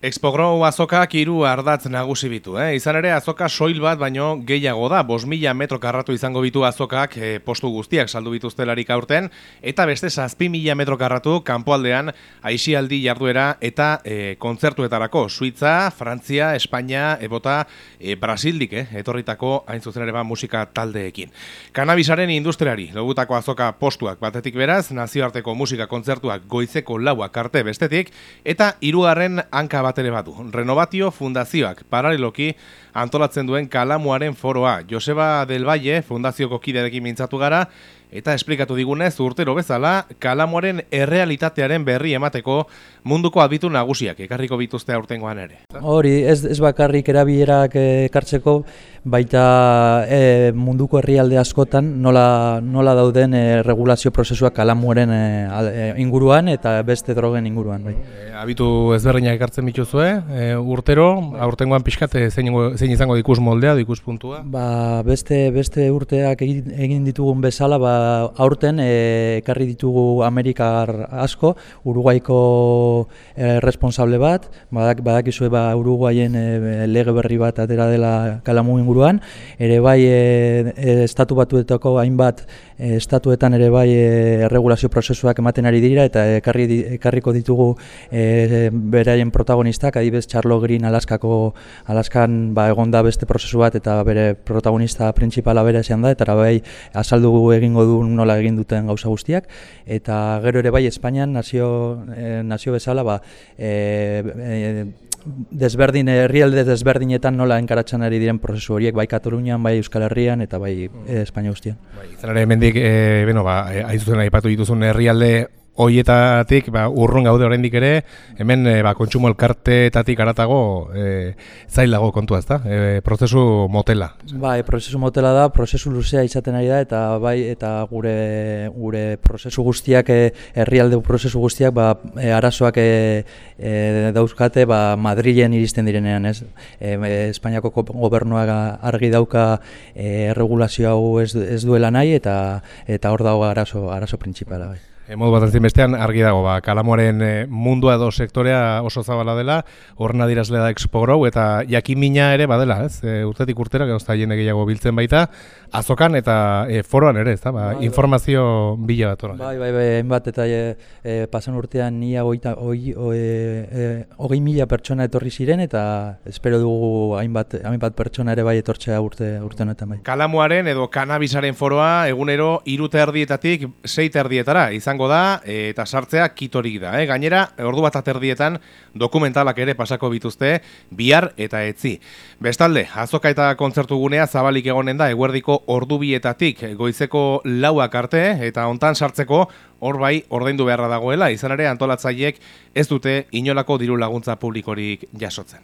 Expogrow azokak hiru ardatz nagusi bitu, eh? izan ere azoka soil bat baino gehiago da, bos mila metro karratu izango bitu azokak eh, postu guztiak saldu bituztelarik aurten, eta beste zazpi mila metro karratu kanpoaldean aixialdi jarduera eta eh, kontzertuetarako, Suitza, Frantzia, Espainia, ebota eh, Brasildik, eh? etorritako hain zuzen ere ba musika taldeekin. Kanabisaren industriari, logutako azoka postuak batetik beraz, nazioarteko musika kontzertuak goizeko lauak arte bestetik, eta hirugarren hanka bat ere badu. Renovatio Fundazioak paraleloki antolatzen duen Kalamuaren foroa. Joseba del Valle Fundazioko kidearekin mintzatu gara eta esplikatu digunez urtero bezala Kalamuaren errealitatearen berri emateko munduko aditu nagusiak ekarriko bituzte aurtengoan ere. Hori, ez, ez bakarrik erabilerak ekartzeko, baita e, munduko herrialde askotan nola, nola dauden e, regulazio prozesuak kalamuaren e, inguruan eta beste drogen inguruan. Bai. E, abitu ezberdinak ekartzen bituzue, e, urtero, aurtengoan pixkate zein, zein izango dikus moldea, dikus puntua? Ba, beste, beste urteak egin, ditugun bezala, ba, aurten e, ekarri ditugu Amerikar asko, Uruguaiko e, responsable bat, badak, badakizue ba, Uruguaien e, lege berri bat atera dela kalamu inguruan, ere bai e, e, estatu batuetako hainbat e, estatuetan ere bai e, regulazio prozesuak ematen ari dira eta ekarri, ekarriko ditugu e, beraien protagonistak, adibez Charlo Green Alaskako Alaskan ba, egonda beste prozesu bat eta bere protagonista printzipala bere esan da, eta bai azaldu egingo du nola egin duten gauza guztiak, eta gero ere bai Espainian nazio, e, nazio bezala ba, e, e, desberdin herrialde desberdinetan nola enkaratzen ari diren prozesu horiek bai Katalunian, bai Euskal Herrian eta bai e, Espainia guztian. Bai, izan ere hemendik eh beno ba aizuzen aipatu dituzun herrialde hoietatik ba, urrun gaude oraindik ere, hemen e, ba, kontsumo elkarteetatik aratago e, zailago kontua ezta? E, prozesu motela. Bai, prozesu motela da, prozesu luzea izaten ari da eta bai eta gure gure prozesu guztiak herrialde prozesu guztiak ba, arazoak e, e, dauzkate ba, Madrilen iristen direnean, ez? E, Espainiako gobernuak argi dauka e, regulazio hau ez, ez duela nahi eta eta hor dago arazo arazo printzipala bai. E, modu bat bestean argi dago, ba, kalamoaren e, mundua edo sektorea oso zabala dela, horren adirazle da Expo Grow, eta jakimina ere badela, ez? E, urtetik urtera, gauzta jende gehiago biltzen baita, azokan eta e, foroan ere, ez da? Ba, bai, bai. informazio bila bat Bai, bai, bai, enbat, eta e, e, pasan urtean nia goita, oi, oi, e, mila pertsona etorri ziren, eta espero dugu hainbat, hainbat pertsona ere bai etortzea urte, urte honetan bai. Kalamuaren edo kanabisaren foroa egunero iruta erdietatik seita erdietara, izango da eta sartzea kitorik da. Eh? Gainera, ordu bat aterdietan dokumentalak ere pasako bituzte bihar eta etzi. Bestalde, azoka eta kontzertu gunea zabalik egonen da eguerdiko ordubietatik goizeko lauak arte eta hontan sartzeko hor bai ordaindu beharra dagoela, izan ere antolatzaiek ez dute inolako diru laguntza publikorik jasotzen.